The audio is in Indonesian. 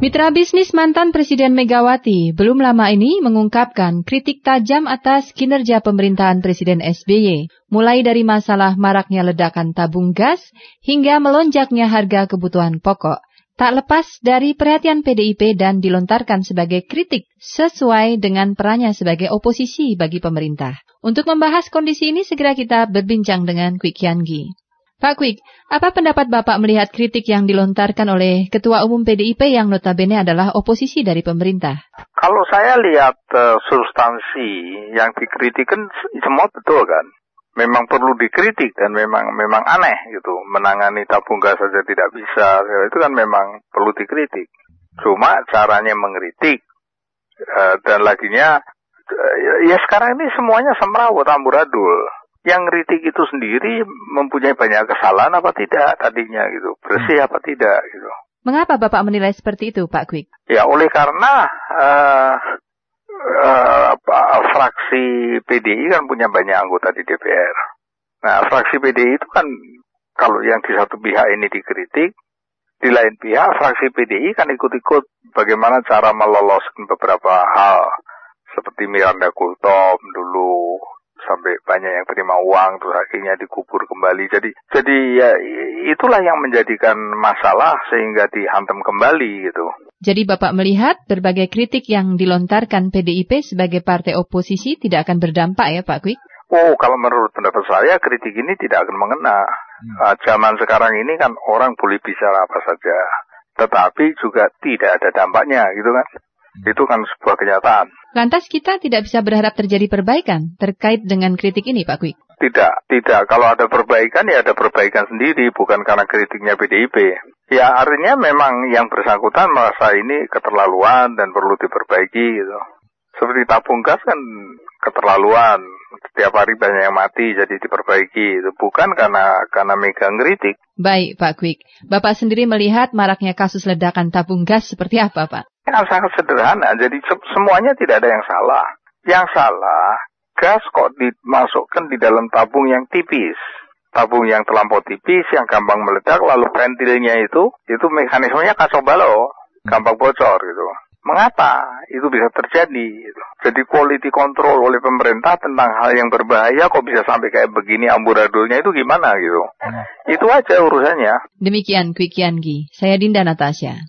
Mitra bisnis mantan Presiden Megawati belum lama ini mengungkapkan kritik tajam atas kinerja pemerintahan Presiden SBY, mulai dari masalah maraknya ledakan tabung gas hingga melonjaknya harga kebutuhan pokok. Tak lepas dari perhatian PDIP dan dilontarkan sebagai kritik sesuai dengan perannya sebagai oposisi bagi pemerintah. Untuk membahas kondisi ini segera kita berbincang dengan Kwik Yanggi. Pak Kwik, apa pendapat Bapak melihat kritik yang dilontarkan oleh Ketua Umum PDIP yang notabene adalah oposisi dari pemerintah? Kalau saya lihat uh, substansi yang dikritikkan semua betul kan. Memang perlu dikritik dan memang memang aneh gitu. Menangani tabung gas saja tidak bisa, itu kan memang perlu dikritik. Cuma caranya mengkritik uh, dan laginya uh, ya sekarang ini semuanya semrawut amburadul yang kritik itu sendiri mempunyai banyak kesalahan apa tidak tadinya gitu? Bersih hmm. apa tidak gitu? Mengapa bapak menilai seperti itu pak Kwik ya oleh karena uh, uh, fraksi PDI kan punya banyak anggota di DPR nah fraksi PDI itu kan kalau yang di satu pihak ini dikritik di lain pihak fraksi PDI kan ikut-ikut bagaimana cara meloloskan beberapa hal. Seperti Miranda Kultom dulu sampai banyak yang terima uang terus akhirnya dikubur kembali. Jadi jadi ya itulah yang menjadikan masalah sehingga dihantam kembali gitu. Jadi Bapak melihat berbagai kritik yang dilontarkan PDIP sebagai partai oposisi tidak akan berdampak ya Pak Kwik? Oh, kalau menurut pendapat saya kritik ini tidak akan mengena. Hmm. Uh, zaman sekarang ini kan orang boleh bicara apa saja, tetapi juga tidak ada dampaknya gitu kan. Itu kan sebuah kenyataan. Lantas kita tidak bisa berharap terjadi perbaikan terkait dengan kritik ini, Pak Kwik? Tidak, tidak. Kalau ada perbaikan ya ada perbaikan sendiri, bukan karena kritiknya PDIP. Ya artinya memang yang bersangkutan merasa ini keterlaluan dan perlu diperbaiki gitu. Seperti tabung gas kan keterlaluan. Setiap hari banyak yang mati jadi diperbaiki. Itu bukan karena karena megang kritik. Baik Pak Kwik. Bapak sendiri melihat maraknya kasus ledakan tabung gas seperti apa Pak? Yang sangat sederhana. Jadi semuanya tidak ada yang salah. Yang salah gas kok dimasukkan di dalam tabung yang tipis tabung yang terlampau tipis yang gampang meledak lalu ventilnya itu itu mekanismenya kacau balau gampang bocor gitu Mengapa itu bisa terjadi? Jadi quality control oleh pemerintah tentang hal yang berbahaya kok bisa sampai kayak begini amburadulnya itu gimana gitu. Hmm. Itu aja urusannya. Demikian Quick Yanggi, saya Dinda Natasha.